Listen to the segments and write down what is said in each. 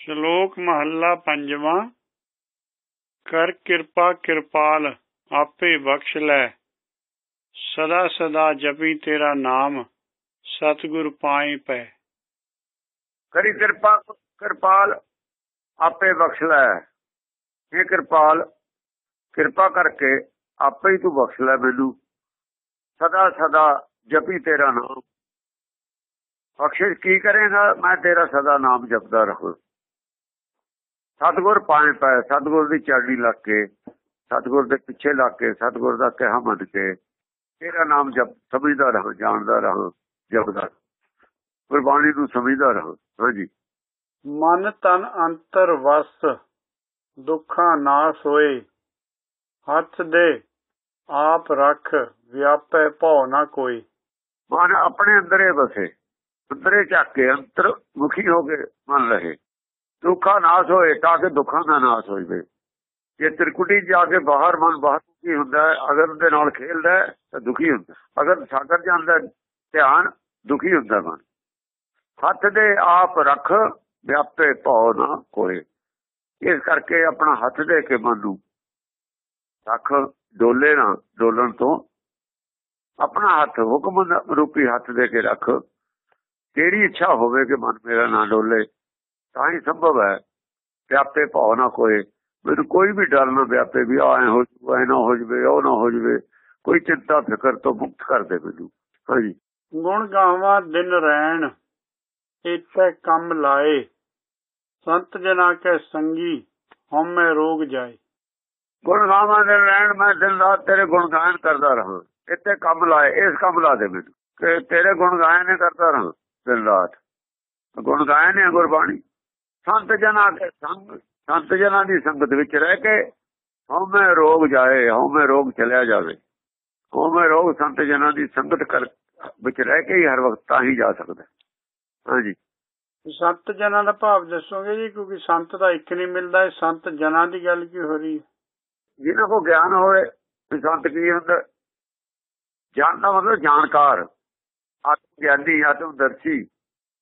ਸ਼ਲੋਕ ਮਹੱਲਾ ਪੰਜਵਾਂ, ਕਰ ਕਿਰਪਾ ਕਿਰਪਾਲ, ਆਪੇ ਬਖਸ਼ ਲੈ। ਸਦਾ ਸਦਾ ਜਪੀ ਤੇਰਾ ਨਾਮ, ਸਤਿਗੁਰ ਪਾਏ ਪੈ। ਕਰੀ ਕਿਰਪਾ, ਕਿਰਪਾਲ, ਆਪੇ ਬਖਸ਼ ਲੈ। ਇਹ ਕਿਰਪਾਲ, ਕਿਰਪਾ ਕਰਕੇ ਆਪੇ ਹੀ ਤੂੰ ਬਖਸ਼ ਲੈ ਮੈਨੂੰ। ਸਦਾ ਸਦਾ ਜਪੀ ਤੇਰਾ ਨਾਮ। ਬਖਸ਼ਿਸ਼ ਕੀ ਕਰੇਗਾ ਮੈਂ ਤੇਰਾ ਸਦਾ ਨਾਮ ਜਪਦਾ ਰਹਾਂ। ਸਤਗੁਰ ਪਾਏ ਪੈ ਸਤਗੁਰ ਦੀ ਚੜ੍ਹੀ ਲੱਗ ਕੇ ਸਤਗੁਰ ਦੇ ਪਿੱਛੇ ਲੱਗ ਕੇ ਸਤਗੁਰ ਦਾ ਕਿਹਾ ਮੰਨ ਕੇ ਤੇਰਾ ਨਾਮ ਜਪ ਸਮਝਦਾ ਰਹਾਂ ਜਾਣਦਾ ਰਹਾਂ ਜਪਦਾ ਗੁਰਬਾਣੀ ਨੂੰ ਸਮਝਦਾ ਰਹਾਂ ਹਾਂਜੀ। ਮਨ ਤਨ ਅੰਤਰ ਵਸ ਦੁੱਖਾਂ ਨਾਸ ਹੋਏ ਹੱਥ ਦੇ ਆਪ ਰੱਖ ਵਿਆਪੈ ਭਉ ਨਾ ਕੋਈ। ਮਨ ਆਪਣੇ ਅੰਦਰੇ ਬਸੇ ਅੰਦਰੇ ਝਾਕ ਕੇ ਅੰਤਰ ਮੁਖੀ ਹੋ ਕੇ ਮਨ ਰਹੇ। ਦੁੱਖਾਂ ਨਾਸ ਹੋਏ ਤਾਂ ਕਿ ਦੁੱਖਾਂ ਦਾ ਨਾਸ ਹੋ ਜਵੇ ਜੇ ਤਿਰਕੁਟੀ ਜਾ ਕੇ ਬਾਹਰ ਮਨ ਬਾਹਰ ਦੁਖੀ ਹੁੰਦਾ ਅਗਰ ਉਹਦੇ ਨਾਲ ਖੇਲਦਾ ਤਾਂ ਦੁਖੀ ਹੁੰਦਾ ਅਗਰ ਸਾਗਰ ਜਾਂਦਾ ਧਿਆਨ ਦੁਖੀ ਹੁੰਦਾ ਮਨ। ਹੱਥ ਦੇ ਆਪ ਰੱਖ, ਵਿਆਪੇ ਭਉ ਨਾ ਕੋਏ। ਇਸ ਕਰਕੇ ਆਪਣਾ ਹੱਥ ਦੇ ਕੇ ਮਨ ਨੂੰ ਰੱਖ, ਡੋਲੇ ਨਾ ਡੋਲਣ ਤੋਂ। ਆਪਣਾ ਹੱਥ, ਹੁਕਮ ਰੂਪੀ ਹੱਥ ਦੇ ਕੇ ਰੱਖ। ਤੇਰੀ ਇੱਛਾ ਹੋਵੇ ਕਿ ਮਨ ਮੇਰਾ ਨਾ ਡੋਲੇ। ਤਾਂ ਹੀ ਸੰਭਵ ਹੈ। ਵਿਆਪੇ ਭਾਉ ਨਾ ਕੋਏ ਮੈਨੂੰ ਕੋਈ ਵੀ ਡਰ ਨਾ ਵਿਆਪੇ ਵੀ ਆਏ ਹੋ ਜੂਏ ਨਾ ਹੋ ਜਵੇ ਉਹ ਨਾ ਹੋ ਜਵੇ। ਕੋਈ ਚਿੰਤਾ ਫਿਕਰ ਤੋਂ ਮੁਕਤ ਕਰ ਦੇ ਮੈਨੂੰ। ਹਾਂਜੀ। ਗੁਣ ਗਾਵਾਂ ਦਿਨ ਰਹਿਣ ਇੱਥੇ ਕੰਮ ਲਾਏ। ਸੰਤ ਜਨਾ ਕੇ ਸੰਗੀ ਹਉਮੈ ਰੋਗ ਜਾਏ। ਗੁਣ ਗਾਵਾਂ ਦੇ ਰਹਿਣ ਮੈਂ ਦਿਨ ਰਾਤ ਤੇਰੇ ਗੁਣ ਗਾਇਨ ਕਰਦਾ ਰਹਾ। ਇੱਥੇ ਕੰਮ ਲਾਏ ਇਸ ਕੰਮ ਲਾ ਦੇ ਮੈਨੂੰ। ਤੇਰੇ ਗੁਣ ਗਾਇਨ ਕਰਦਾ ਰਹਾ ਦਿਨ ਰਾਤ। ਗੁਣ ਗਾਇਨ ਹੈ ਗੁਰਬਾਣੀ। ਸੰਤ ਜਨਾਂ ਦੇ ਸੰਗ ਸੰਤ ਜਨਾਂ ਦੀ ਸੰਗਤ ਵਿੱਚ ਰਹਿ ਕੇ ਹਉਮੈ ਰੋਗ ਜਾਏ ਹਉਮੈ ਰੋਗ ਚਲਿਆ ਜਾਵੇ। ਹਉਮੈ ਰੋਗ ਸੰਤ ਜਨਾਂ ਦੀ ਸੰਗਤ ਕਰ ਵਿੱਚ ਰਹਿ ਕੇ ਹੀ ਹਰ ਵਕਤ ਤਾਂ ਹੀ ਜਾ ਸਕਦਾ। ਹਾਂਜੀ। ਸੰਤ ਜਨਾਂ ਦਾ ਭਾਵ ਦੱਸੋਗੇ ਜੀ? ਕਿਉਂਕਿ ਸੰਤ ਦਾ ਇੱਕ ਨਹੀਂ ਮਿਲਦਾ ਇਹ ਸੰਤ ਜਨਾਂ ਦੀ ਗੱਲ ਕੀ ਹੋ ਰਹੀ ਜਿਹਨਾਂ ਕੋ ਗਿਆਨ ਹੋਵੇ ਸੰਤ ਕੀ ਹੁੰਦਾ? ਜਾਣਦਾ ਮਤਲਬ ਜਾਣਕਾਰ। ਆਤਮ ਗਿਆਨੀ ਆਤਮ ਦਰਸ਼ੀ।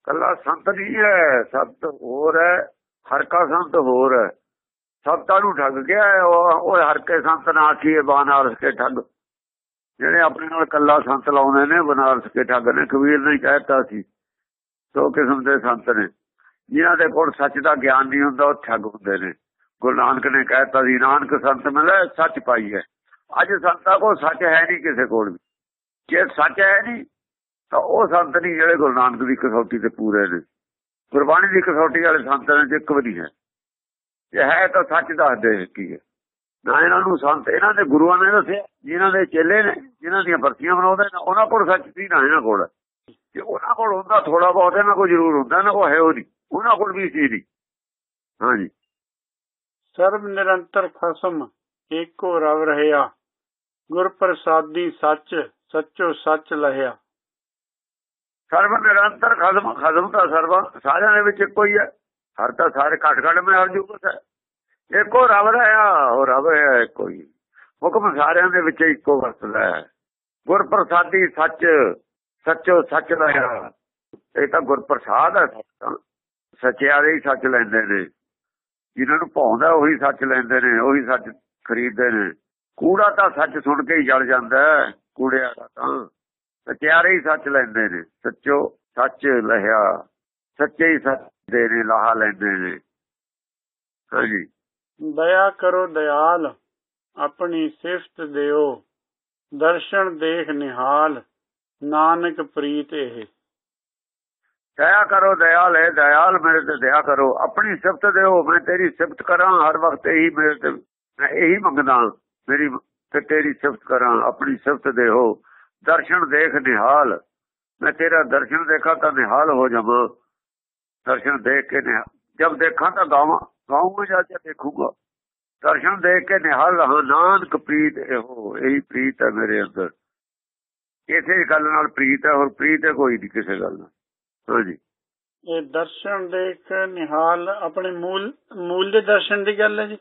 ਕੱਲਾ ਸੰਤ ਨਹੀਂ ਹੈ, ਸੰਤ ਹੋਰ ਹੈ, ਹਰ ਕਾ ਸੰਤ ਹੋਰ ਹੈ। ਸੰਤਾਂ ਨੂੰ ਠੱਗ ਗਿਆ ਉਹ ਹਰ ਕੇ ਸੰਤ ਨਾ ਆਖੀਏ, ਬਨਾਰਸ ਕੇ ਠੱਗ। ਜਿਹੜੇ ਆਪਣੇ ਨਾਲ ਕੱਲਾ ਸੰਤ ਲਾਉਂਦੇ ਨੇ, ਬਨਾਰਸ ਕੇ ਠੱਗ ਨੇ, ਕਬੀਰ ਨੇ ਕਹਿਤਾ ਸੀ। ਦੋ ਕਿਸਮ ਦੇ ਸੰਤ ਨੇ। ਜਿਨ੍ਹਾਂ ਦੇ ਕੋਲ ਸੱਚ ਦਾ ਗਿਆਨ ਨਹੀਂ ਹੁੰਦਾ, ਉਹ ਠੱਗ ਹੁੰਦੇ ਨੇ। ਗੁਰੂ ਨਾਨਕ ਨੇ ਕਹਿਤਾ ਸੀ, ਨਾਨਕ ਸੰਤ ਮਿਲੇ, ਸੱਚ ਪਾਈ ਹੈ ਅੱਜ ਸੰਤਾਂ ਕੋਲ ਸੱਚ ਹੈ ਨਹੀਂ ਕਿਸੇ ਕੋਲ ਵੀ। ਜੇ ਸੱਚ ਹੈ ਨਹੀਂ ਤਾਂ ਉਹ ਸੰਤ ਨਹੀਂ ਜਿਹੜੇ ਗੁਰੂ ਨਾਨਕ ਦੀ ਕਸੌਟੀ ਤੇ ਪੂਰੇ ਨੇ। ਗੁਰਬਾਣੀ ਦੀ ਕਸੌਟੀ ਵਾਲੇ ਸੰਤ ਨੇ ਇੱਕ ਵੀ ਹੈ। ਜੇ ਹੈ ਤਾਂ ਸੱਚ ਦੱਸਦੇ ਕੀ ਹੈ। ਨਾ ਇਹਨਾਂ ਨੂੰ ਸੰਤ, ਇਹਨਾਂ ਦੇ ਗੁਰੂਆਂ ਨੇ ਦੱਸਿਆ, ਜਿਨ੍ਹਾਂ ਦੇ ਚੇਲੇ ਨੇ, ਜਿਨ੍ਹਾਂ ਦੀਆਂ ਵਰਤੀਆਂ ਬਣਾਉਂਦੇ ਨੇ, ਉਹਨਾਂ ਕੋਲ ਸੱਚ ਸੀ ਨਾ ਇਹਨਾਂ ਕੋਲ। ਜੇ ਉਹਨਾਂ ਕੋਲ ਹੁੰਦਾ ਥੋੜਾ ਬਹੁਤ, ਇਹਨਾਂ ਕੋਲ ਜ਼ਰੂਰ ਹੁੰਦਾ, ਨਾ ਉਹ ਹੈ ਉਹ ਨਹੀਂ। ਉਹਨਾਂ ਕੋਲ ਵੀ ਸੀ ਨਹੀਂ। ਹਾਂਜੀ। ਸਰਬ ਨਿਰੰਤਰ ਖਸਮ, ਏਕੋ ਰਵ ਰਹਿਆ। ਗੁਰ ਪ੍ਰਸਾਦੀ ਸੱਚ, ਸੱਚੋ ਸੱਚ ਲਹਿਆ। ਸਰਵ ਨਿਰੰਤਰ ਖਸਮ ਖਸਮ ਤਾਂ ਸਰਵ ਸਾਰਿਆਂ ਦੇ ਵਿੱਚ ਇੱਕੋ ਹੀ ਹੈ। ਹਰ ਤਾਂ ਸਾਰੇ ਘਟ ਘਟ ਮੈਂ ਹਰ ਜੂਗਤ ਹੈ। ਇੱਕੋ ਰਬ ਰਹਾ ਉਹ ਰਬ ਹੈ ਇੱਕੋ ਹੀ। ਹੁਕਮ ਸਾਰਿਆਂ ਦੇ ਵਿੱਚ ਇੱਕੋ ਵਰਤਦਾ ਹੈ। ਗੁਰ ਪ੍ਰਸਾਦੀ ਸੱਚ, ਸੱਚੋ ਸੱਚ ਦਾ ਇਹ ਤਾਂ ਗੁਰ ਪ੍ਰਸਾਦ ਹੈ ਸੱਚਿਆਰੇ ਹੀ ਸੱਚ ਲੈਂਦੇ ਨੇ। ਜਿਹਨਾਂ ਨੂੰ ਭਾਉਂਦਾ ਉਹੀ ਸੱਚ ਲੈਂਦੇ ਨੇ, ਉਹੀ ਸੱਚ ਖਰੀਦਦੇ ਨੇ। ਕੂੜਾ ਤਾਂ ਸੱਚ ਸੁਣ ਕੇ ਹੀ ਜਲ ਜਾਂਦਾ ਕੂੜਿਆ ਦਾ ਤਾਂ। ਸੱਚਿਆਰੇ ਹੀ ਸੱਚ ਲੈਂਦੇ ਨੇ ਸੱਚੋ ਸੱਚ ਲਹਿਆ ਸੱਚੇ ਹੀ ਸੱਚ ਦੇ ਨੇ ਲਾਹਾ ਲੈਂਦੇ ਨੇ। ਹਾਂਜੀ ਦਇਆ ਕਰੋ ਦਇਆਲ ਆਪਣੀ ਸਿਫਤ ਦਿਓ ਦਰਸ਼ਨ ਦੇਖ ਨਿਹਾਲ ਨਾਨਕ ਪ੍ਰੀਤ ਇਹ। ਦਇਆ ਕਰੋ ਦਇਆਲ ਹੈ ਦਇਆਲ ਮੇਰੇ ਤੇ ਦਇਆ ਕਰੋ। ਆਪਣੀ ਸਿਫਤ ਦਿਓ ਮੈਂ ਤੇਰੀ ਸਿਫਤ ਕਰਾਂ ਹਰ ਵਕਤ ਇਹੀ ਮੇਰੇ ਤੇ ਮੈਂ ਇਹੀ ਮੰਗਦਾ ਮੇਰੀ ਤੇ ਤੇਰੀ ਸਿਫਤ ਕਰਾਂ ਆਪਣੀ ਸਿਫਤ ਦੇਓ। ਦਰਸ਼ਨ ਦੇਖ ਨਿਹਾਲ। ਮੈਂ ਤੇਰਾ ਦਰਸ਼ਨ ਦੇਖਾ ਤਾਂ ਨਿਹਾਲ ਹੋ ਜਾਵਾਂ। ਦਰਸ਼ਨ ਦੇਖ ਕੇ ਨਿਹਾਲ ਜਦ ਦੇਖਾਂ ਤਾਂ ਗਾਵਾਂ ਗਾਉਂਗਾ ਜਾ ਕੇ ਦੇਖੂਗਾ? ਦਰਸ਼ਨ ਦੇਖ ਕੇ ਨਿਹਾਲ ਰਹਾ ਨਾਨਕ ਪ੍ਰੀਤ ਇਹੋ ਇਹੀ ਪ੍ਰੀਤ ਹੈ ਮੇਰੇ ਅੰਦਰ। ਇਸੇ ਗੱਲ ਨਾਲ ਪ੍ਰੀਤ ਹੈ ਹੋਰ ਪ੍ਰੀਤ ਹੈ ਕੋਈ ਨਹੀਂ ਕਿਸੇ ਗੱਲ ਨਾਲ। ਹਾਂਜੀ ਇਹ ਦਰਸ਼ਨ ਦੇਖ ਨਿਹਾਲ ਆਪਣੇ ਮੂਲ ਮੂਲ ਦੇ ਦਰਸ਼ਨ ਦੀ ਗੱਲ ਹੈ ਜੀ?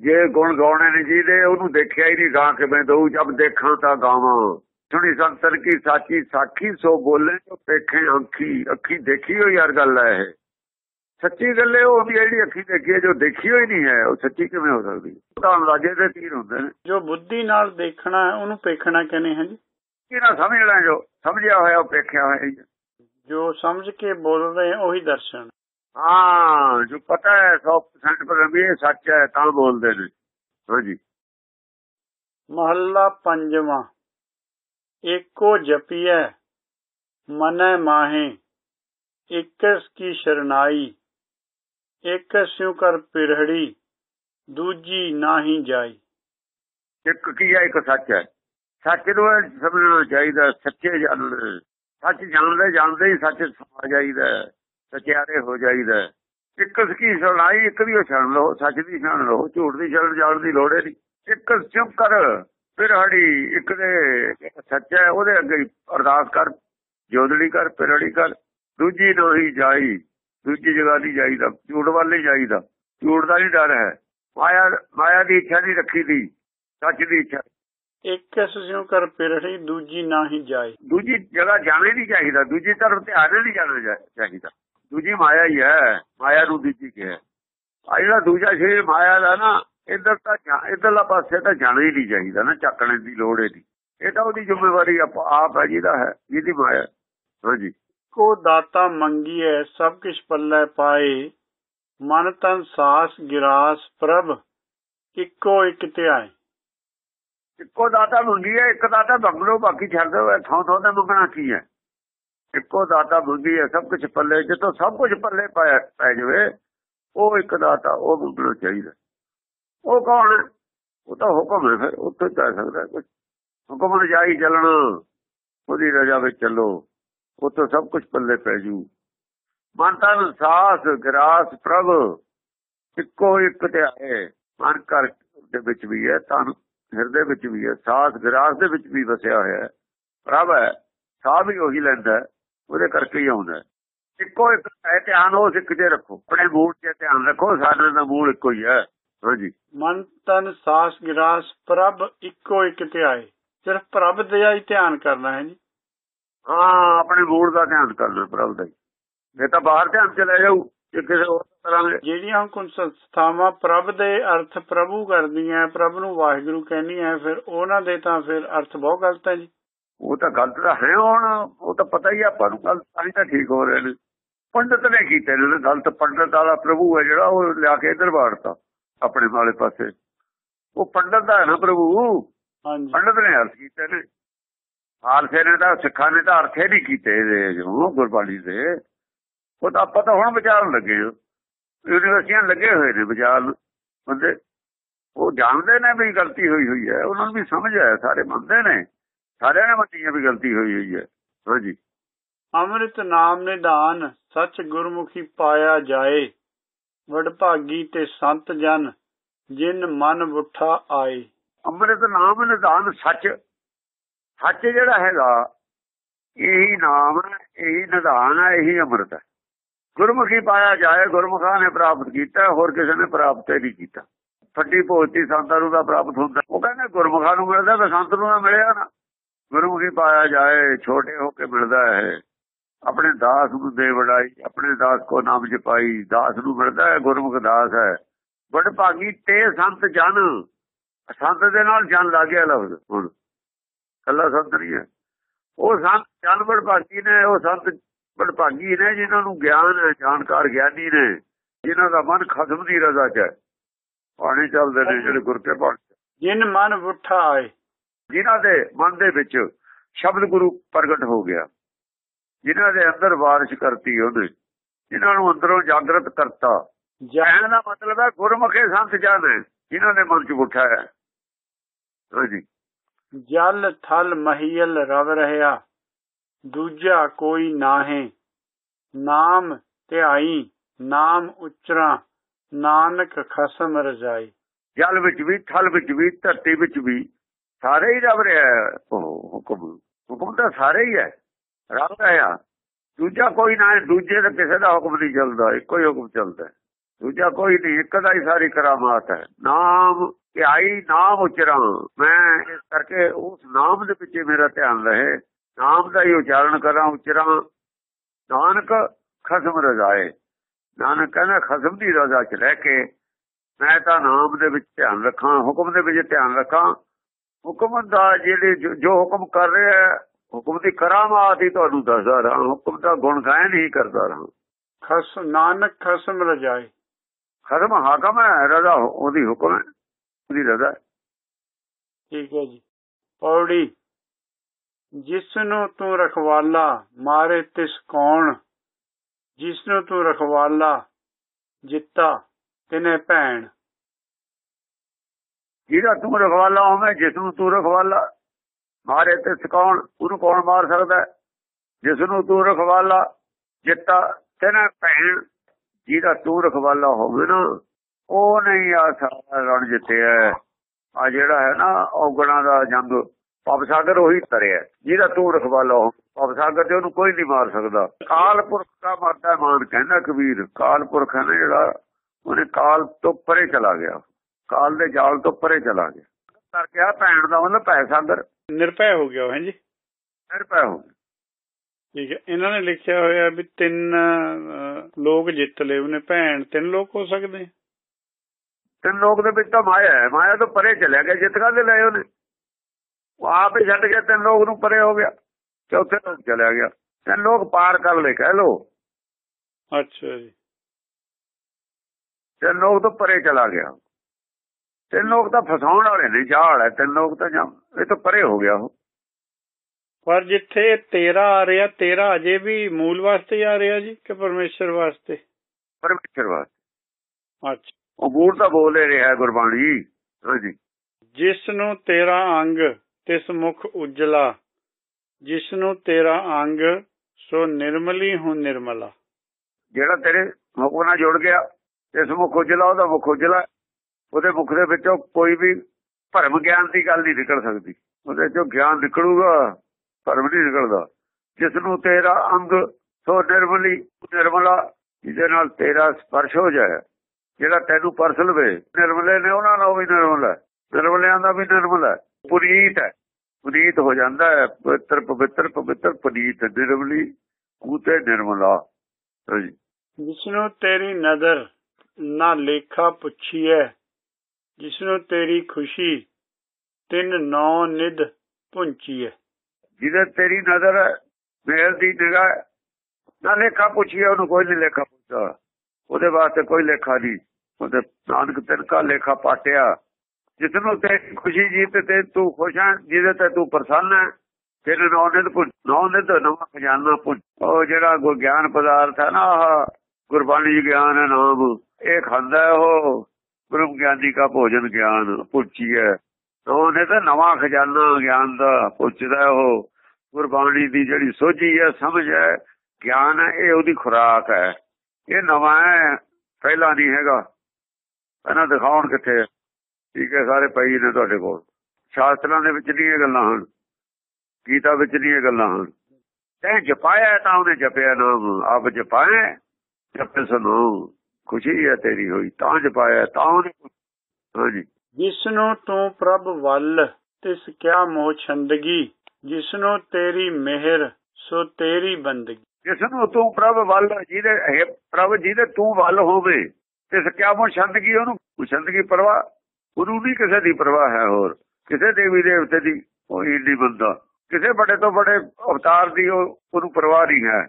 ਜੇ ਗੁਣ ਗਾਉਣੇ ਨੇ ਜਿਹਦੇ ਉਹਨੂੰ ਦੇਖਿਆ ਹੀ ਨਹੀਂ ਗਾ ਕੇ ਮੈਂ ਦਊ ਜਦ ਦੇਖਾਂ ਤਾਂ ਗਾਵਾਂ। ਸੁਣੀ ਸੰਤਨ ਕੀ ਸਾਚੀ ਸਾਖੀ ਸੋ ਬੋਲੇ ਜੋ ਦੇਖੇ ਅੱਖੀ ਅੱਖੀ ਦੇਖੀ ਹੋਈ ਹਰ ਗੱਲ ਹੈ ਇਹ। ਸੱਚੀ ਗੱਲ ਇਹ ਉਹ ਵੀ ਜਿਹੜੀ ਅੱਖੀ ਦੇਖੀ ਹੈ ਜੋ ਦੇਖੀ ਹੋਈ ਨਹੀਂ ਹੈ ਉਹ ਸੱਚੀ ਕਿਵੇਂ ਹੋ ਸਕਦੀ ਤਾਂ ਅੰਦਾਜ਼ੇ ਦੇ ਤੀਰ ਹੁੰਦੇ ਨੇ। ਜੋ ਬੁੱਧੀ ਨਾਲ ਦੇਖਣਾ ਉਹਨੂੰ ਪੇਖਣਾ ਕਹਿੰਦੇ ਹਾਂ ਜੀ? ਕਿਹਨਾਂ ਸਮਝ ਲੈ ਜੋ ਸਮਝਿਆ ਹੋਇਆ ਉਹ ਵੇਖਿਆ ਹੋਇਆ। ਜੋ ਸਮਝ ਕੇ ਬੋਲ ਰਹੇ ਹਾਂ ਉਹੀ ਦਰਸ਼ਨ। ਹਾਂ ਜੋ ਪਤਾ ਹੈ 100% ਪਰ ਵੀ ਇਹ ਸੱਚ ਹੈ ਤਾਂ ਬੋਲਦੇ ਨੇ। ਹਾਂਜੀ। ਮਹੱਲਾ ਪੰਜਵਾਂ। ਏਕੋ ਜਪੀਐ, ਮਨੈ ਮਾਹੇ, ਇਕਸ ਕੀ ਸ਼ਰਨਾਈ ਇੱਕ ਸਿਉ ਕਰ ਪਿਰਹੜੀ, ਦੂਜੀ ਨਾਹੀ ਜਾਈ। ਇੱਕ ਕੀ ਹੈ, ਇੱਕ ਸੱਚ ਹੈ। ਸੱਚ ਨੂੰ ਸਮਝਣਾ ਚਾਹੀਦਾ, ਸੱਚੇ ਜਾਣਨ ਸੱਚ ਜਾਣਦੇ ਜਾਣਦੇ ਹੀ ਸੱਚ ਸਮਾ ਜਾਈਦਾ, ਸਚਿਆਰੇ ਹੋ ਜਾਈਦਾ। ਇੱਕ ਕੀ ਸੁਣਾਈ ਇੱਕ ਦੀ ਛਣ ਲੋ ਸੱਚ ਦੀ ਛਣ ਲਓ, ਝੂਠ ਦੀ ਛਣ ਜਾਣ ਦੀ ਲੋੜ ਹੀ ਨਹੀਂ। ਇੱਕ ਚੁੱਪ ਕਰ ਫਿਰ ਹੜੀ ਇੱਕ ਦੇ ਸੱਚ ਹੈ ਉਹਦੇ ਅੱਗੇ ਅਰਦਾਸ ਕਰ ਜੋਦੜੀ ਕਰ ਪਿਰੜੀ ਕਰ ਦੂਜੀ ਨਹੀਂ ਜਾਈ ਦੂਜੀ ਜਗ੍ਹਾ ਨਹੀਂ ਜਾਈਦਾ ਝੂਠ ਵੱਲ ਨਹੀਂ ਜਾਈਦਾ। ਝੂਠ ਦਾ ਨਹੀਂ ਡਰ ਹੈ। ਮਾਇਆ ਮਾਇਆ ਦੀ ਇੱਛਾ ਨਹੀਂ ਰੱਖੀ ਦੀ ਸੱਚ ਦੀ ਇੱਛਾ। ਇਕਸ ਸਿਉ ਕਰ ਪਿਰਹੜੀ ਦੂਜੀ ਨਾਹੀ ਜਾਈ। ਦੂਜੀ ਜਗ੍ਹਾ ਜਾਣਾ ਹੀ ਨਹੀਂ ਚਾਹੀਦਾ ਦੂਜੀ ਤਰਫ ਧਿਆਨ ਹੀ ਨਹੀਂ ਜਾਣਾ ਚਾਹੀਦਾ। ਦੂਜੀ ਮਾਇਆ ਹੀ ਹੈ ਮਾਇਆ ਨੂੰ ਦੂਜੀ ਕਿਹਾ। ਆ ਜਿਹੜਾ ਦੂਜਾ ਸ਼ਰੀਰ ਮਾਇਆ ਦਾ ਨਾ ਇੱਧਰ ਤਾਂ ਇੱਧਰਲਾ ਪਾਸੇ ਤਾਂ ਜਾਣਾ ਹੀ ਨਹੀਂ ਚਾਹੀਦਾ ਨਾ ਚੱਕਣੇ ਦੀ ਲੋੜ ਨਹੀਂ। ਇਹ ਤਾਂ ਉਹਦੀ ਜ਼ਿੰਮੇਵਾਰੀ ਆਪ ਹੈ ਜਿਹਦਾ ਹੈ ਜਿਹਦੀ ਮਾਇਆ ਹਾਂਜੀ ਕੋ ਦਾਤਾ ਮੰਗੀਐ ਸਭ ਕਿਛ ਪੱਲੇ ਪਾਏ। ਮਨ ਤਨ ਸਾਸ ਗਿਰਾਸ ਪ੍ਰਭ ਇੱਕੋ ਇੱਕ ਧਿਆਏ ਇੱਕੋ ਦਾਤਾ ਮੰਗੀ ਹੈ ਇੱਕ ਦਾਤਾ ਮੰਗ ਲਓ ਬਾਕੀ ਛੱਡ ਦਿਓ ਥੋਂ ਥੋਂ ਤੇ ਮੰਗਣਾ ਕੀ ਹੈ? ਇੱਕੋ ਦਾਤਾ ਮੰਗੀ ਹੈ ਸਭ ਕੁਝ ਪੱਲੇ ਜਿੱਥੋਂ ਸਭ ਕੁਝ ਪੱਲੇ ਪਾਇਆ ਪੈ ਜਾਵੇ ਉਹ ਇੱਕ ਦਾਤਾ ਉਹ ਮੰਗਣਾ ਚਾਹੀਦਾ। ਉਹ ਕੌਣ ਹੈ? ਉਹ ਤਾਂ ਹੁਕਮ ਹੈ ਫਿਰ, ਉੱਥੇ ਜਾ ਸਕਦਾ ਕੁਝ ਹੁਕਮ ਰਜਾਈ ਚੱਲਣਾ, ਉਹਦੀ ਰਜਾ ਵਿੱਚ ਚੱਲੋ, ਉੱਥੋਂ ਸਭ ਕੁਝ ਪੱਲੇ ਪੈ ਜੂ। ਮਨ ਤਨ ਸਾਸ ਗਰਾਸ ਪ੍ਰਭ, ਇੱਕੋ ਇੱਕ ਧਿਆਏ ਮਨ ਘਰ ਦੇ ਵਿੱਚ ਵੀ ਹੈ, ਤਨ ਹਿਰਦੇ ਵਿੱਚ ਵੀ ਹੈ, ਸਾਸ ਗਰਾਸ ਦੇ ਵਿੱਚ ਵੀ ਵਸਿਆ ਹੋਇਆ ਹੈ। ਪ੍ਰਭ ਹੈ, ਸਾਹ ਵੀ ਉਹੀ ਲੈਂਦਾ ਉਹਦੇ ਕਰਕੇ ਹੀ ਆਉਂਦਾ ਇੱਕੋ ਇੱਕ ਹੈ, ਧਿਆਨ ਉਸ ਇੱਕ ਤੇ ਰੱਖੋ, ਆਪਣੇ ਮੂਲ ਤੇ ਧਿਆਨ ਰੱਖੋ ਸਾਰਿਆਂ ਦਾ ਮੂਲ ਇੱਕੋ ਹੀ ਹੈ। ਹਾਂਜੀ। ਮਨ ਤਨ ਸਾਸ ਗਿਰਾਸ ਪ੍ਰਭ ਇੱਕੋ ਇੱਕ ਧਿਆਏ ਸਿਰਫ ਪ੍ਰਭ ਦਾ ਹੀ ਧਿਆਨ ਕਰਨਾ ਹੈ ਜੀ। ਹਾਂ ਆਪਣੇ ਮੂਲ ਦਾ ਧਿਆਨ ਕਰਨਾ ਪ੍ਰਭ ਦਾ ਹੀ। ਇਹ ਤਾਂ ਬਾਹਰ ਧਿਆਨ ਚਲਾ ਜਾਊ ਜੇ ਕਿਸੇ ਹੋਰ ਤਰ੍ਹਾਂ ਦੇ ਜਿਹੜੀਆਂ ਕੁਝ ਸੰਸਥਾਵਾਂ ਪ੍ਰਭ ਦੇ ਅਰਥ ਪ੍ਰਭੂ ਕਰਦੀਆਂ ਪ੍ਰਭ ਨੂੰ ਵਾਹਿਗੁਰੂ ਕਹਿੰਦੀਆਂ ਫਿਰ ਉਹਨਾਂ ਦੇ ਤਾਂ ਫਿਰ ਅਰਥ ਬਹੁਤ ਗਲਤ ਹੈ ਜੀ। ਉਹ ਤਾਂ ਗਲਤ ਤਾਂ ਹੈ ਹੁਣ ਉਹ ਤਾਂ ਪਤਾ ਹੀ ਆਪਾਂ ਨੂੰ ਗਲਤ ਤਾਂ ਹੀ ਤਾਂ ਠੀਕ ਹੋ ਰਹੇ ਨੇ। ਪੰਡਤ ਨੇ ਕੀਤੇ ਨੇ ਗਲਤ ਪੰਡਤ ਵਾਲਾ ਪ੍ਰਭੂ ਹੈ ਜਿਹੜਾ ਉਹ ਲਿਆ ਕੇ ਇਧਰ ਵਾੜਤਾ। ਆਪਣੇ ਵਾਲੇ ਪਾਸੇ। ਉਹ ਪੰਡਤ ਦਾ ਹੈ ਨਾ ਪ੍ਰਭੂ। ਹਾਂਜੀ। ਪੰਡਤ ਨੇ ਅਰਥ ਕੀਤੇ ਨੇ। ਆਲਸੇ ਨੇ ਤਾਂ ਸਿੱਖਾਂ ਨੇ ਤਾਂ ਅਰਥੇ ਨਹੀਂ ਕੀਤੇ ਇਹਦੇ ਜੋ ਗੁਰਬਾਣੀ ਦੇ। ਉਹ ਤਾਂ ਆਪਾਂ ਤਾਂ ਹੁਣ ਵਿਚਾਰਨ ਲੱਗੇ ਯੂਨੀਵਰਸਿਟੀਆਂ ਲੱਗੇ ਹੋਏ ਨੇ ਵਿਚਾਰਨ ਬੰਦੇ। ਉਹ ਜਾਣਦੇ ਨੇ ਵੀ ਗਲਤੀ ਹੋਈ ਹੋਈ ਹੈ। ਉਹਨਾਂ ਨੂੰ ਵੀ ਸਮਝ ਆਇਆ। ਸਾਰੇ ਮੰਨਦੇ ਨੇ। ਸਾਰਿਆਂ ਨੇ ਮੰਨੀ ਹੈ ਵੀ ਗਲਤੀ ਹੋਈ ਹੋਈ ਹੈ। ਹਾਂਜੀ। ਅੰਮ੍ਰਿਤ ਨਾਮ ਨਿਧਾਨ ਸੱਚ ਗੁਰਮੁਖੀ ਪਾਇਆ ਜਾਏ। ਵਡਭਾਗੀ ਤੇ ਸੰਤ ਜਨ, ਜਿਨ ਮਨ ਬੁੱਠਾ ਆਏ। ਅੰਮ੍ਰਿਤ ਨਾਮ ਨਿਧਾਨ ਸੱਚ। ਸੱਚ ਜਿਹੜਾ ਹੈਗਾ, ਇਹੀ ਨਾਮ ਇਹੀ ਨਿਧਾਨ ਹੈ, ਇਹੀ ਅੰਮ੍ਰਿਤ ਹੈ। ਗੁਰਮੁਖੀ ਪਾਇਆ ਜਾਏ, ਗੁਰਮੁਖਾਂ ਨੇ ਪ੍ਰਾਪਤ ਕੀਤਾ, ਹੋਰ ਕਿਸੇ ਨੇ ਪ੍ਰਾਪਤ ਨਹੀਂ ਕੀਤਾ। ਫੱਟੀ ਭੋਜਤੀ ਸੰਤਾਂ ਨੂੰ ਦਾ ਪ੍ਰਾਪਤ ਹੁੰਦਾ। ਉਹ ਕਹਿੰਦੇ ਗੁਰਮੁਖਾਂ ਨੂੰ ਮਿਲਦਾ ਤਾਂ ਸੰਤ ਨੂੰ ਤਾਂ ਮਿਲਿਆ ਨਾ। ਗੁਰਮੁਖੀ ਪਾਇਆ ਜਾਏ, ਛੋਟੇ ਹੋ ਕੇ ਮਿਲਦਾ ਹੈ। ਆਪਣੇ ਦਾਸ ਨੂੰ ਦੇ ਵਡਾਈ ਆਪਣੇ ਦਾਸ ਕੋ ਨਾਮ ਜਪਾਈ ਦਾਸ ਨੂੰ ਮਿਲਦਾ ਹੈ ਗੁਰਮੁਖ ਦਾਸ ਹੈ। ਬੜ ਭਾਗੀ ਤੇ ਸੰਤ ਜਨ। ਸੰਤ ਦੇ ਨਾਲ ਜਨ ਲੱਗ ਗਿਆ ਲਫ਼ਜ਼ ਹੁਣ। ਕੱਲਾ ਸੰਤ ਨਹੀਂ ਹੈ। ਉਹ ਸੰਤ ਜਨ ਬੜ ਭਾਗੀ ਨੇ ਉਹ ਸੰਤ ਬੜ ਭਾਗੀ ਨੇ ਜਿਨ੍ਹਾਂ ਨੂੰ ਗਿਆਨ ਹੈ ਜਾਣਕਾਰ ਗਿਆਨੀ ਨੇ ਜਿਨ੍ਹਾਂ ਦਾ ਮਨ ਖਸਮ ਦੀ ਰਜ਼ਾ 'ਚ ਹੈ। ਪਾਣੀ ਚੱਲਦੇ ਨੇ ਜਿਹੜੇ ਗੁਰ ਕੇ ਪਾਣੀ ਜਿਨ ਮਨ ਬੁੱਠਾ ਆਏ। ਜਿਨ੍ਹਾਂ ਦੇ ਮਨ ਦੇ ਵਿੱਚ ਸ਼ਬਦ ਗੁਰੂ ਪ੍ਰਗਟ ਹੋ ਗਿਆ। ਜਿਨ੍ਹਾਂ ਦੇ ਅੰਦਰ ਬਾਰਿਸ਼ ਕਰਤੀ ਉਹਨੇ ਜਿਨ੍ਹਾਂ ਨੂੰ ਅੰਦਰੋਂ ਜਾਗਰਤ ਕਰਤਾ। ਜਨ ਦਾ ਮਤਲਬ ਹੈ ਗੁਰਮੁਖੇ ਸੰਤ ਜਨ ਹੈ, ਜਿਨ੍ਹਾਂ ਦੇ ਮਨ 'ਚ ਬੁੱਠਾ ਹੈ। ਹਾਂਜੀ ਜਲ ਥਲ ਮਹੀਲ ਰਵ ਰਹਿਆ ਦੂਜਾ ਕੋਈ ਨਾਹੇ। ਨਾਮ ਧਿਆਈ ਨਾਮ ਉਚਰਾ ਨਾਨਕ ਖਸਮ ਰਜਾਈ। ਜਲ ਵਿੱਚ ਵੀ ਥਲ ਵਿੱਚ ਵੀ ਧਰਤੀ ਵਿੱਚ ਵੀ ਸਾਰੇ ਹੀ ਰਬ ਰਿਹਾ ਹੈ। ਉਹ ਹੁਕਮ ਹੁਕਮ ਤਾਂ ਸਾਰੇ ਹੀ ਹੈ। ਰਬ ਰਿਹਾ ਦੂਜਾ ਕੋਈ ਨਾ, ਦੂਜੇ ਦਾ ਕਿਸੇ ਦਾ ਹੁਕਮ ਨਹੀਂ ਚੱਲਦਾ, ਇੱਕੋ ਹੀ ਹੁਕਮ ਚੱਲਦਾ ਦੂਜਾ ਕੋਈ ਨਹੀਂ, ਇੱਕ ਦਾ ਹੀ ਸਾਰੀ ਕਰਾਮਾਤ ਹੈ। ਨਾਮ ਧਿਆਈ, ਨਾਮ ਉਚਰਾਂ ਮੈਂ ਇਸ ਕਰਕੇ ਉਸ ਨਾਮ ਦੇ ਪਿੱਛੇ ਮੇਰਾ ਧਿਆਨ ਰਹੇ। ਨਾਮ ਦਾ ਹੀ ਉਚਾਰਨ ਕਰਾਂ, ਉਚਰਾਂ। ਨਾਨਕ ਖਸਮ ਰਜ਼ਾਏ। ਨਾਨਕ ਕਹਿੰਦਾ, ਖਸਮ ਦੀ ਰਜ਼ਾ ਚ ਰਹਿ ਕੇ ਮੈਂ ਤਾਂ ਨਾਮ ਦੇ ਵਿੱਚ ਧਿਆਨ ਰੱਖਾਂ, ਹੁਕਮ ਦੇ ਵਿੱਚ ਧਿਆਨ ਰੱਖਾਂ। ਹੁਕਮ ਦਾ ਜਿਹੜੇ ਜੋ- ਹੁਕਮ ਕਰ ਰਿਹਾ ਹੁਕਮ ਦੀ ਕਰਾਮਾਤ ਹੀ ਤੁਹਾਨੂੰ ਦੱਸਦਾ ਰਹਾ ਹੁਕਮ ਦਾ ਗੁਣ ਗਾਇਨ ਹੀ ਕਰਦਾ ਰਹਾ। ਖਸ ਨਾਨਕ ਖਸਮ ਰਜਾਏ। ਖਸਮ ਹਾਕਮ ਹੈ ਰਜ਼ਾ ਉਹਦੀ ਹੁਕਮ ਹੈ ਉਹਦੀ ਰਜ਼ਾ। ਠੀਕ ਹੈ ਜੀ। ਪੌੜੀ ਜਿਸ ਨੂੰ ਤੂੰ ਰਖਵਾਲਾ ਮਾਰੇ ਤਿਸ ਕੌਣ? ਜਿਸ ਨੂੰ ਤੂੰ ਰਖਵਾਲਾ ਜਿੱਤਾ ਤਿਨੇ ਭੈਣ। ਜਿਹਦਾ ਤੂੰ ਰਖਵਾਲਾ ਹੋਵੇਂ ਜਿਸ ਨੂੰ ਤੂੰ ਰਖਵਾਲਾ ਮਾਰੇ ਤੇ ਸਕੌਣ ਉਹਨੂੰ ਕੌਣ ਮਾਰ ਸਕਦਾ ਹੈ? ਜਿਸ ਨੂੰ ਤੂੰ ਰਖਵਾਲਾ, ਜਿੱਤਾ ਤੇਨਾ ਭੈਣ, ਜਿਹਦਾ ਤੂੰ ਰਖਵਾਲਾ ਹੋਵੇ ਨਾ, ਉਹ ਨਹੀਂ ਆ ਸਾਰਾ ਰਣ ਜਿੱਤਿਆ। ਆ ਜਿਹੜਾ ਹੈ ਨਾ, ਔਗਣਾ ਦਾ ਜੰਗ ਪਵ ਸਾਗਰ ਉਹੀ ਤਰਿਆ। ਜਿਹਦਾ ਤੂੰ ਰਖਵਾਲਾ ਹੋ ਪਵ ਸਾਗਰ ਤੇ ਉਹਨੂੰ ਕੋਈ ਨਹੀਂ ਮਾਰ ਸਕਦਾ। ਕਾਲ ਪੁਰਖ ਦਾ ਮਰਦਾ ਮਾਨ ਕਹਿੰਦਾ ਕਬੀਰ। ਕਾਲ ਪੁਰਖ ਹੈ ਨਾ ਜਿਹੜਾ, ਉਹਨੇ ਕਾਲ ਤੋਂ ਪਰੇ ਚਲਾ ਗਿਆ। ਕਾਲ ਦੇ ਜਾਲ ਤੋਂ ਪਰੇ ਚਲਾ ਗਿਆ। ਕਰ ਗਿਆ ਭੈਣ ਦਾ ਮਤਲਬ ਭੈ ਸਾਗਰ ਨਿਰਭੈ ਹੋ ਗਿਆ ਹੈ ਜੀ? ਹੋ ਗਿਆ। ਠੀਕ ਹੈ। ਇਹਨਾਂ ਨੇ ਲਿਖਿਆ ਹੋਇਆ ਵੀ ਤਿੰਨ ਲੋਕ ਜਿੱਤ ਲਏ ਉਹਨੇ। ਭੈਣ ਤਿੰਨ ਲੋਕ ਹੋ ਸਕਦੇ? ਤਿੰਨ ਲੋਕ ਦੇ ਵਿੱਚ ਤਾਂ ਮਾਇਆ ਹੈ। ਮਾਇਆ ਤੋਂ ਪਰੇ ਚਲਿਆ ਗਿਆ। ਜਿੱਤ ਕਾਹਦੇ ਲਏ ਉਹਨੇ? ਉਹ ਆਪ ਹੀ ਛੱਡ ਗਿਆ ਤਿੰਨ ਲੋਕ ਨੂੰ ਪਰੇ ਹੋ ਗਿਆ। ਚੌਥੇ ਲੋਕ ਚਲਿਆ ਗਿਆ। ਤਿੰਨ ਲੋਕ ਪਾਰ ਕਰ ਲਏ ਕਹਿ ਲੋ ਅੱਛਾ ਜੀ। ਤਿੰਨ ਲੋਕ ਤੋਂ ਪਰੇ ਚਲਾ ਗਿਆ। ਤਿੰਨ ਲੋਕ ਤਾਂ ਫਸਾਉਣ ਵਾਲੇ ਨੇ ਜਾਲ ਹੈ ਤਿੰਨ ਲੋਕ ਤਾਂ ਜਾਂ ਇਹ ਤਾਂ ਪਰੇ ਹੋ ਗਿਆ ਉਹ। ਪਰ ਜਿੱਥੇ ਤੇਰਾ ਆ ਰਿਹਾ ਤੇਰਾ ਅਜੇ ਵੀ ਮੂਲ ਵਾਸਤੇ ਆ ਰਿਹਾ ਜੀ ਕਿ ਪਰਮੇਸ਼ਰ ਵਾਸਤੇ? ਪਰਮੇਸ਼ਰ ਵਾਸਤੇ। ਅੱਛਾ। ਉਹ ਮੂਲ ਤਾਂ ਬੋਲ ਰਿਹਾ ਗੁਰਬਾਣੀ ਹਾਂਜੀ ਜਿਸ ਨੂੰ ਤੇਰਾ ਅੰਗ ਤਿਸ ਮੁਖ ਉਜਲਾ। ਜਿਸ ਨੂੰ ਤੇਰਾ ਅੰਗ ਸੋ ਨਿਰਮਲੀ ਹੂੰ ਨਿਰਮਲਾ। ਜਿਹੜਾ ਤੇਰੇ ਮੁਖ ਨਾਲ ਜੁੜ ਗਿਆ ਇਸ ਮੁਖ ਉਜਲਾ ਉਹਦਾ ਮੁਖ ਉਜਲਾ। ਉਹਦੇ ਮੁਖ ਦੇ ਵਿੱਚੋਂ ਕੋਈ ਵੀ ਭਰਮ ਗਿਆਨ ਦੀ ਗੱਲ ਨਹੀਂ ਨਿਕਲ ਸਕਦੀ। ਉਹਦੇ ਚੋਂ ਗਿਆਨ ਨਿਕਲੂਗਾ, ਭਰਮ ਨਹੀਂ ਨਿਕਲਦਾ। ਜਿਸ ਨੂੰ ਤੇਰਾ ਅੰਗ ਸੋ ਨਿਰਮਲੀ ਨਿਰਮਲਾ ਜਿਹਦੇ ਨਾਲ ਤੇਰਾ ਸਪਰਸ਼ ਹੋ ਜਾਏ, ਜਿਹੜਾ ਤੈਨੂੰ ਪਰਸ ਲਵੇ ਨਿਰਮਲੇ ਨੇ ਉਹਨਾਂ ਨਾਲ ਵੀ ਨਿਰਮਲ ਨਿਰਮਲਿਆਂ ਦਾ ਵੀ ਨਿਰਮਲ ਹੈ। ਪੁਨੀਤ ਹੈ। ਪੁਨੀਤ ਹੋ ਜਾਂਦਾ ਹੈ। ਪਵਿੱਤਰ ਪਵਿੱਤਰ ਪਵਿੱਤਰ, ਪੁਨੀਤ, ਨਿਰਮਲੀ ਕੂਤੇ ਨਿਰਮਲਾ। ਹਾਂਜੀ। ਤੇਰੀ ਨਜ਼ਰ ਨਾ ਲੇਖਾ ਪੁੱਛੀਐ ਜਿਸਨੂੰ ਤੇਰੀ ਖੁਸ਼ੀ ਤਿੰਨ ਨੌ ਨਿਧ ਹੈ ਜਿਹਦੇ ਤੇਰੀ ਨਜ਼ਰ ਹੈ, ਮੇਲ ਦੀ ਨਿਗਾਹ ਨਾ ਲੇਖਾ ਪੁੱਛੀਏ ਉਹਨੂੰ ਕੋਈ ਨਹੀਂ ਲੇਖਾ ਪੁੱਛਦਾ। ਉਹਦੇ ਵਾਸਤੇ ਕੋਈ ਲੇਖਾ ਨਹੀਂ ਉਹਦੇ ਨਾਨਕ ਤਿਨਕਾ ਲੇਖਾ ਪਾਟਿਆ। ਜਿਸਨੂੰ ਤੇਰੀ ਖੁਸ਼ੀ ਜੀਤ ਤੇ ਤੂੰ ਖੁਸ਼ ਹੈ ਜਿਹਦੇ ਤੇ ਤੂੰ ਪ੍ਰਸੰਨ ਹੈ ਤੇਰੇ ਨੌ ਨਿਧ ਪੁੱਛ ਨੌ ਨਿਧ ਨਵਾਂ ਖਜ਼ਾਨਾ ਪੁੱਛ। ਉਹ ਜਿਹੜਾ ਕੋਈ ਗਿਆਨ ਪਦਾਰਥ ਹੈ ਨਾ ਆਹ ਗੁਰਬਾਣੀ ਗਿਆਨ ਨਾਮ। ਇਹ ਖਾਂਦਾ ਹੈ ਉਹ। ਗੁਰੂ ਗਿਆਨੀ ਕਾ ਭੋਜਨ ਗਿਆਨ ਪੁੱਛੀ ਹੈ। ਉਹਨੇ ਤਾਂ ਨਵਾਂ ਖਜ਼ਾਨਾ ਗਿਆਨ ਦਾ ਪੁੱਛਦਾ ਉਹ। ਗੁਰਬਾਣੀ ਦੀ ਜਿਹੜੀ ਸੋਝੀ ਹੈ, ਸਮਝ ਹੈ। ਗਿਆਨ ਹੈ, ਇਹ ਉਹਦੀ ਖੁਰਾਕ ਹੈ। ਇਹ ਨਵਾਂ ਹੈ, ਪਹਿਲਾਂ ਨਹੀਂ ਹੈਗਾ। ਇਹਨਾਂ ਦਿਖਾਉਣ ਕਿੱਥੇ ਠੀਕ ਹੈ, ਸਾਰੇ ਪਈ ਨੇ ਤੁਹਾਡੇ ਕੋਲ। ਸ਼ਾਸਤਰਾਂ ਦੇ ਵਿੱਚ ਨਹੀਂ ਇਹ ਗੱਲਾਂ ਹਨ। ਗੀਤਾ ਵਿੱਚ ਨਹੀਂ ਇਹ ਗੱਲਾਂ ਹਨ। ਤੈਂ ਜਪਾਇਆ ਤਾਂ ਉਹਨੇ ਜਪਿਆ ਨਾਮ। ਆਪ ਜਪਾਇਆ, ਜਪੇ ਸੁਨੋ ਖੁਸ਼ੀ ਹੈ ਤੇਰੀ ਹੋਈ ਤਾਂ ਜਪਾਇਆ ਤਾਂ ਉਹਨੇ ਹਾਂਜੀ। ਜਿਸ ਨੂੰ ਤੂੰ ਪ੍ਰਭ ਵੱਲ ਤਿਸ ਕਿਆ ਮੋਹ ਛੰਦਗੀ? ਜਿਸ ਨੂੰ ਤੇਰੀ ਮਿਹਰ ਸੋ ਤੇਰੀ ਬੰਦਗੀ। ਜਿਸ ਨੂੰ ਤੂੰ ਪ੍ਰਭ ਵੱਲ ਜਿਹਦੇ ਪ੍ਰਭ ਜਿਹਦੇ ਤੂੰ ਵੱਲ ਹੋਵੇ ਤੇ ਸਕਿਆ ਮੋ ਛੰਦਗੀ ਉਹਨੂੰ? ਛੰਦਗੀ ਪਰਵਾਹ ਉਹਨੂੰ ਨਹੀਂ ਕਿਸੇ ਦੀ ਪਰਵਾਹ ਹੈ ਹੋਰ। ਕਿਸੇ ਦੇਵੀ ਦੇਵਤੇ ਦੀ ਉਹ ਹੀ ਨਹੀਂ ਬੰਦਾ। ਕਿਸੇ ਬੜੇ ਤੋਂ ਬੜੇ ਅਵਤਾਰ ਦੀ ਉਹ ਉਹਨੂੰ ਪਰਵਾਹ ਨਹੀਂ ਹੈ।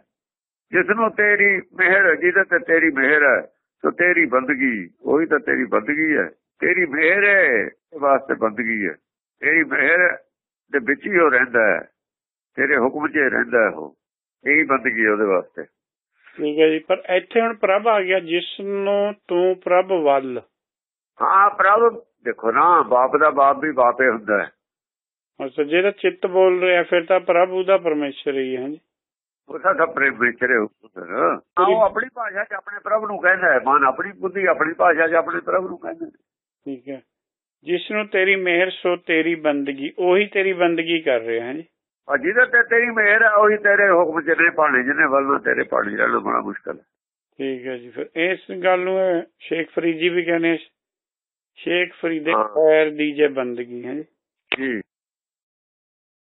ਜਿਸ ਨੂੰ ਤੇਰੀ ਮਿਹਰ ਜਿਹਦੇ ਤੇ ਤੇਰੀ ਮਿਹਰ ਹੈ ਸੋ ਤੇਰੀ ਬੰਦਗੀ ਉਹੀ ਤਾਂ ਤੇਰੀ ਬੰਦਗੀ ਹੈ। ਤੇਰੀ ਮਿਹਰ ਹੈ ਵਾਸਤੇ ਬੰਦਗੀ ਹੈ। ਤੇਰੀ ਮਿਹਰ ਦੇ ਵਿੱਚ ਹੀ ਉਹ ਰਹਿੰਦਾ ਹੈ। ਤੇਰੇ ਹੁਕਮ 'ਚ ਰਹਿੰਦਾ ਹੈ ਉਹ। ਇਹੀ ਬੰਦਗੀ ਉਹਦੇ ਵਾਸਤੇ। ਠੀਕ ਹੈ ਜੀ ਪਰ ਇੱਥੇ ਹੁਣ ਪ੍ਰਭ ਆ ਗਿਆ ਜਿਸ ਨੂੰ ਤੂੰ ਪ੍ਰਭ ਵੱਲ। ਹਾਂ ਪ੍ਰਭ ਦੇਖੋ ਨਾ ਬਾਪ ਦਾ ਬਾਪ ਵੀ ਬਾਪੇ ਹੁੰਦਾ ਹੈ। ਅੱਛਾ ਜਿਹੜਾ ਚਿੱਤ ਬੋਲ ਰਿਹਾ ਫਿਰ ਤਾਂ ਪ੍ਰਭ ਉਹਦਾ ਪਰਮੇਸ਼ਰ ਹੀ ਹੈ ਜੀ ਉਹ ਸਭ ਪ੍ਰੇਮ ਵਿੱਚ ਰਹੇ ਉੱਧਰ ਹਾਂ ਉਹ ਆਪਣੀ ਭਾਸ਼ਾ 'ਚ ਆਪਣੇ ਪ੍ਰਭ ਨੂੰ ਕਹਿੰਦਾ ਹੈ। ਮਨ ਆਪਣੀ ਬੁੱਧੀ ਆਪਣੀ ਭਾਸ਼ਾ 'ਚ ਆਪਣੇ ਪ੍ਰਭ ਨੂੰ ਕਹਿੰਦਾ। ਠੀਕ ਹੈ। ਜਿਸ ਨੂੰ ਤੇਰੀ ਮਿਹਰ ਸੋ ਤੇਰੀ ਬੰਦਗੀ। ਉਹੀ ਤੇਰੀ ਬੰਦਗੀ ਕਰ ਰਿਹਾ ਹੈ ਜੀ। ਜਿਹਦੇ ਤੇ ਤੇਰੀ ਮਿਹਰ ਹੈ ਉਹੀ ਤੇਰੇ ਹੁਕਮ 'ਚ ਨੇ ਪਾਣੇ ਜਿਹਨੇ ਵੱਲ ਨਾ ਤੇਰੇ ਪਾਣੀ ਰਹਿਣਾ ਬੜਾ ਮੁਸ਼ਕਲ ਹੈ। ਠੀਕ ਹੈ ਜੀ। ਫਿਰ ਇਸ ਗੱਲ ਨੂੰ ਸ਼ੇਖ ਫਰੀਦ ਜੀ ਵੀ ਕਹਿੰਦੇ ਆ, ਸ਼ੇਖ ਫਰੀਦ ਦੇ। ਪੈਰ ਦੀ ਜੇ ਬੰਦਗੀ ਹੈ ਜੀ। ਜੀ।